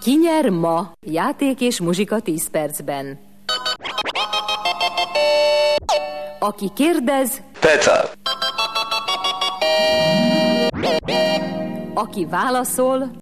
Ki nyer ma? Játék és muzsika 10 percben. Aki kérdez... Peca. Aki válaszol...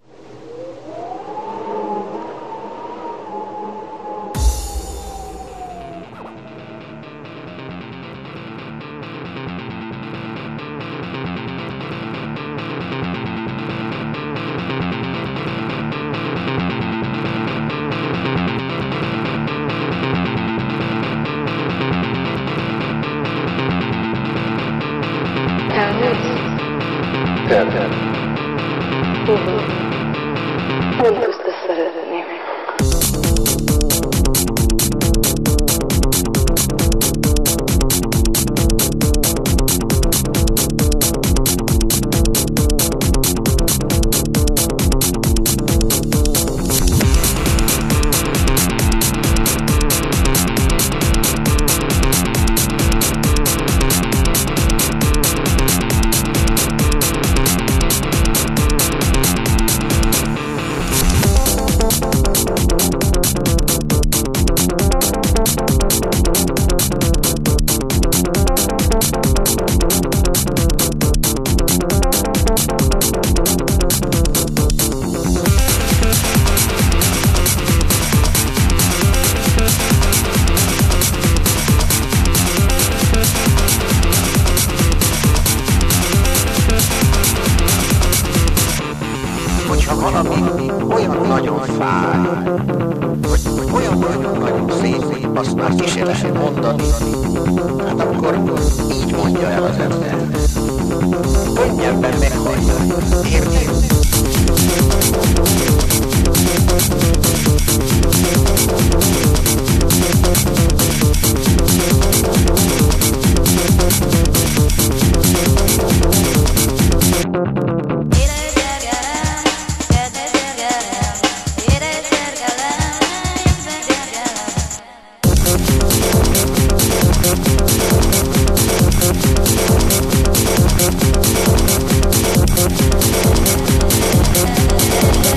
Thank you.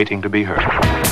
Waiting to be heard.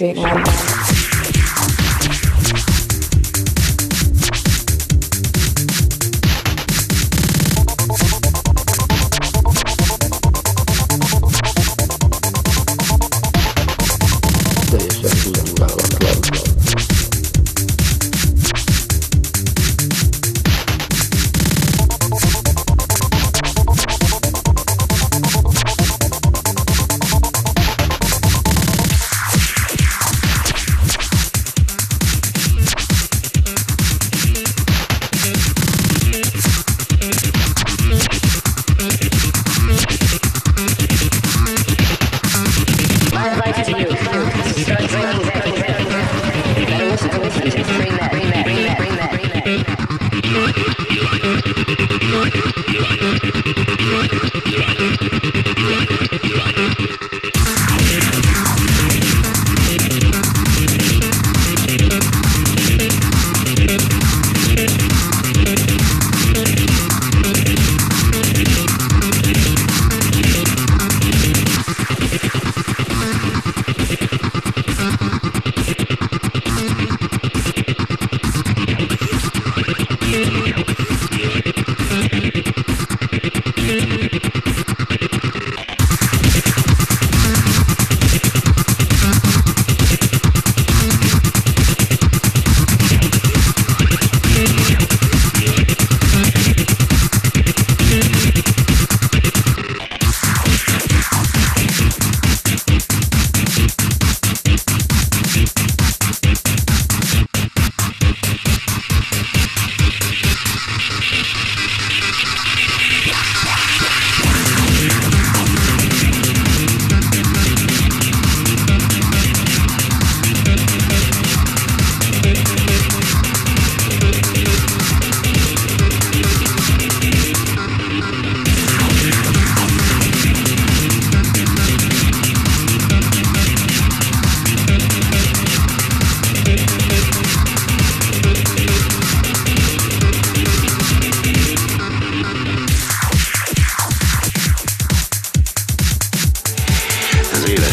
Lehetőség van. Thank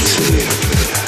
it.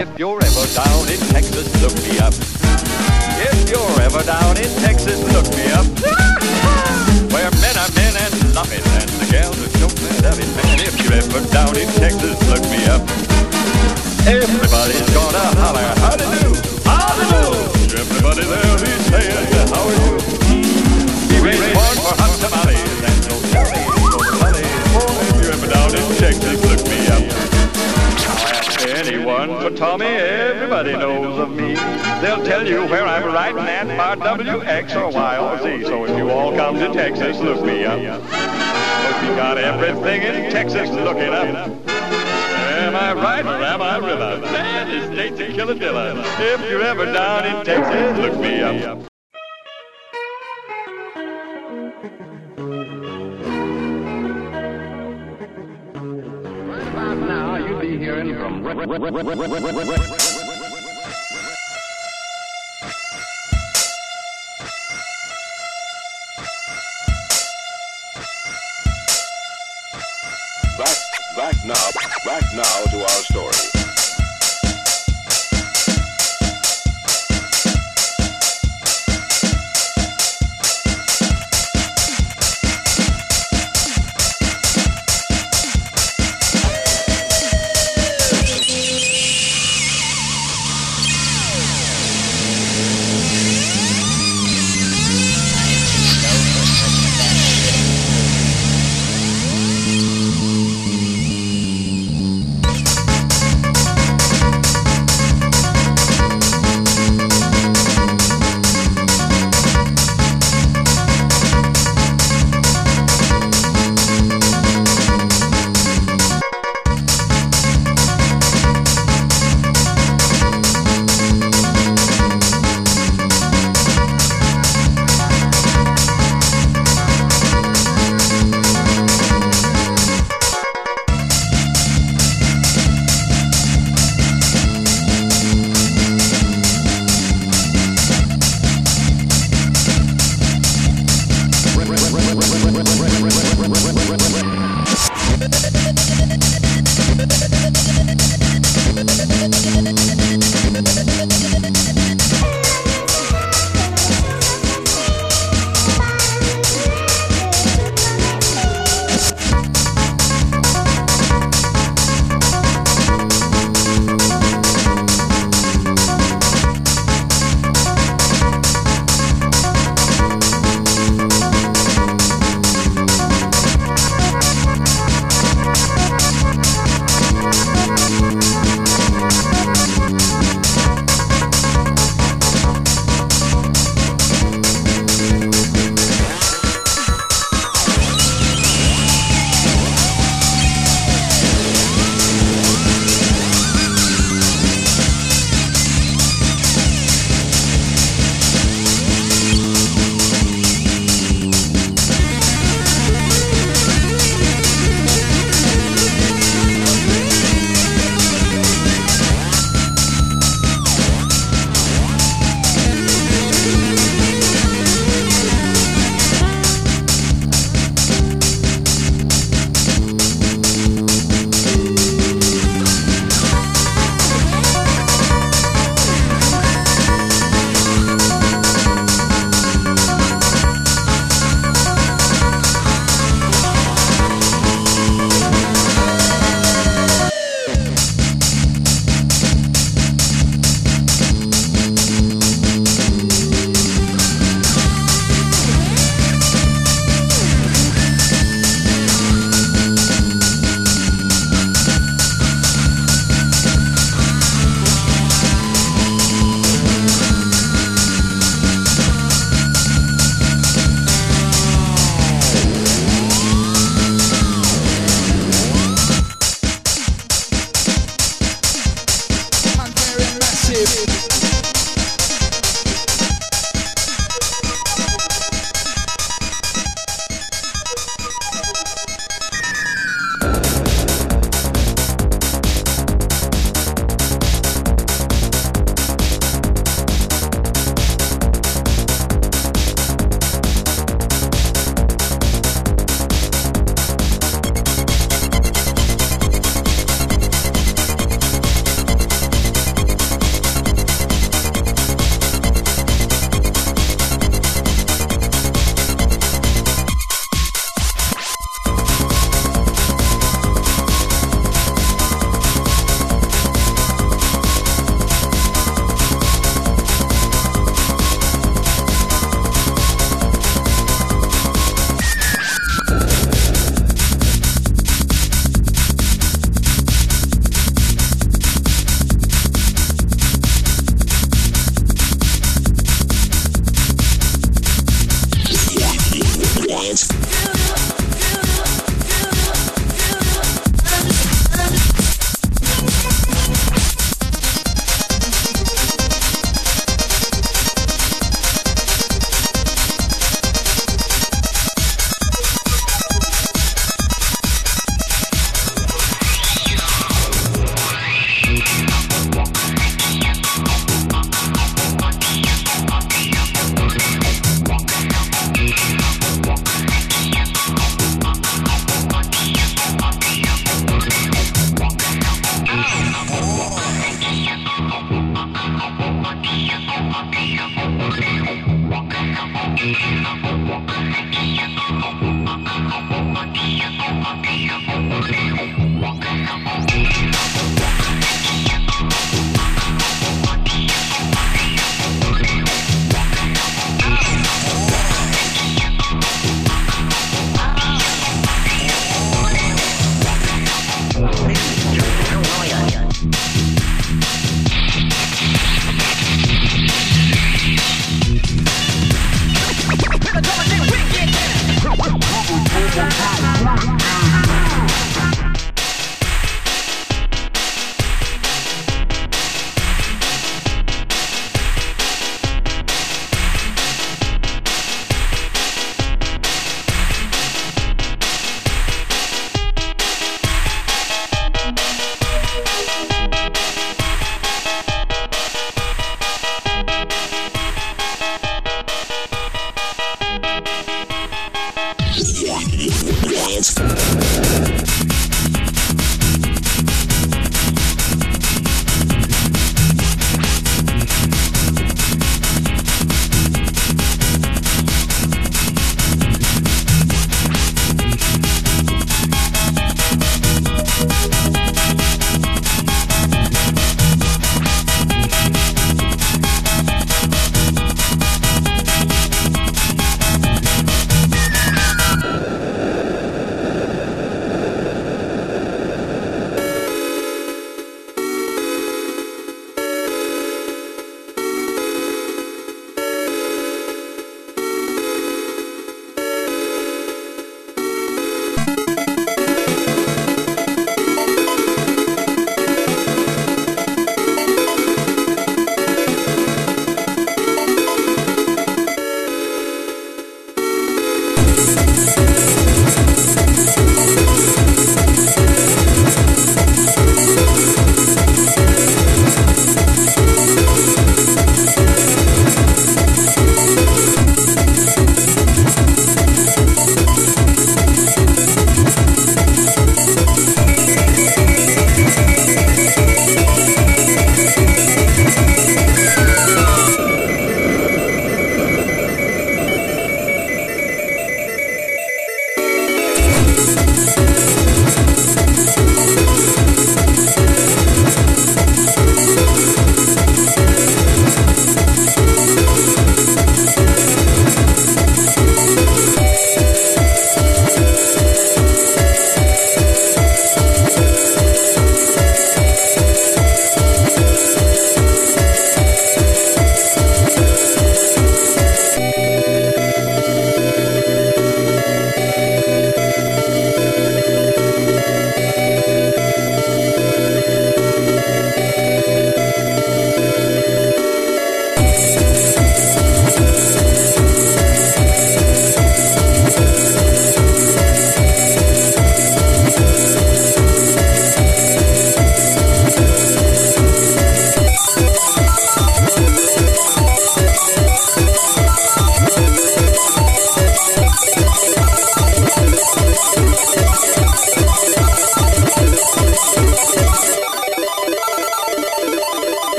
If you're ever down in Texas, look me up. If you're ever down in Texas, look me up. Where men are men and loving, and the gals are so loving, man. If you're ever down in Texas, look me up. Everybody's gonna holler, hallelujah, hallelujah. Everybody there'll be saying, how are you? He raised corn for hot tamales and no jelly anyone for Tommy, everybody knows of me. They'll tell you where I'm riding at by W, X, or Y, or Z. So if you all come to Texas, look me up. Cause we got everything in Texas looking up. Am I right or am I river? Man, this state's a killadilla. If you're ever down in Texas, look me up. Back, back now, back now to our story.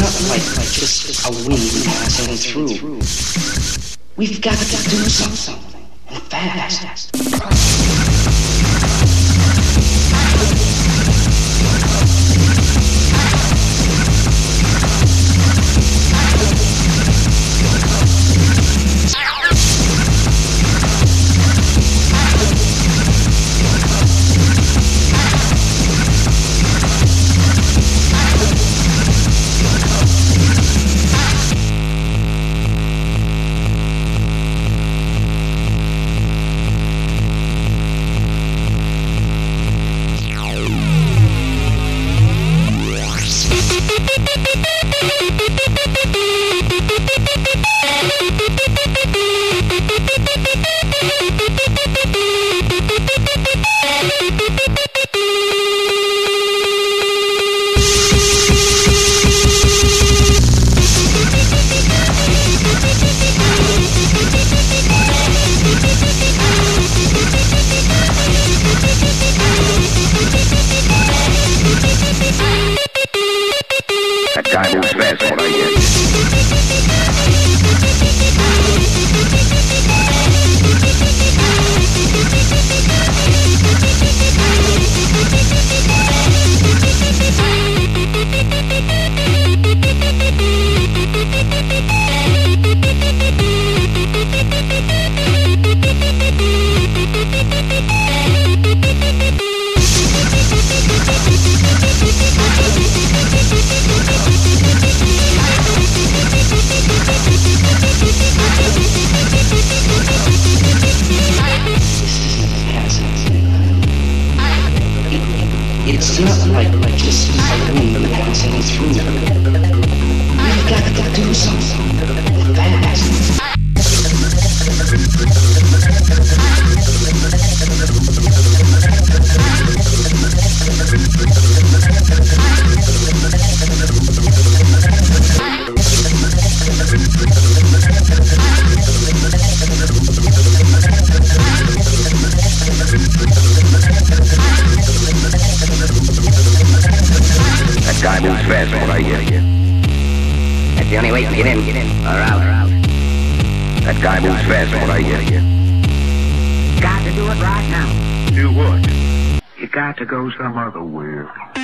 Not like, like just a wind passing through. We've got to do something. And fast. Get in. Get in. Or out. That guy moves fast, what I get. Here. Got to do it right now. Do what? You got to go some other way.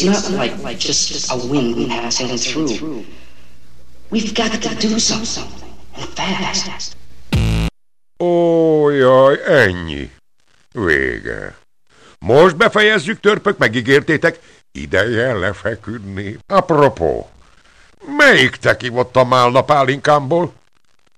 It's not like, like just a wind passing through. We've got to do something. Fast. Ó, jaj, ennyi. Vége. Most befejezzük, törpök, megígértétek, ideje lefeküdni. Apropó, melyik te kivott a málna pálinkámból?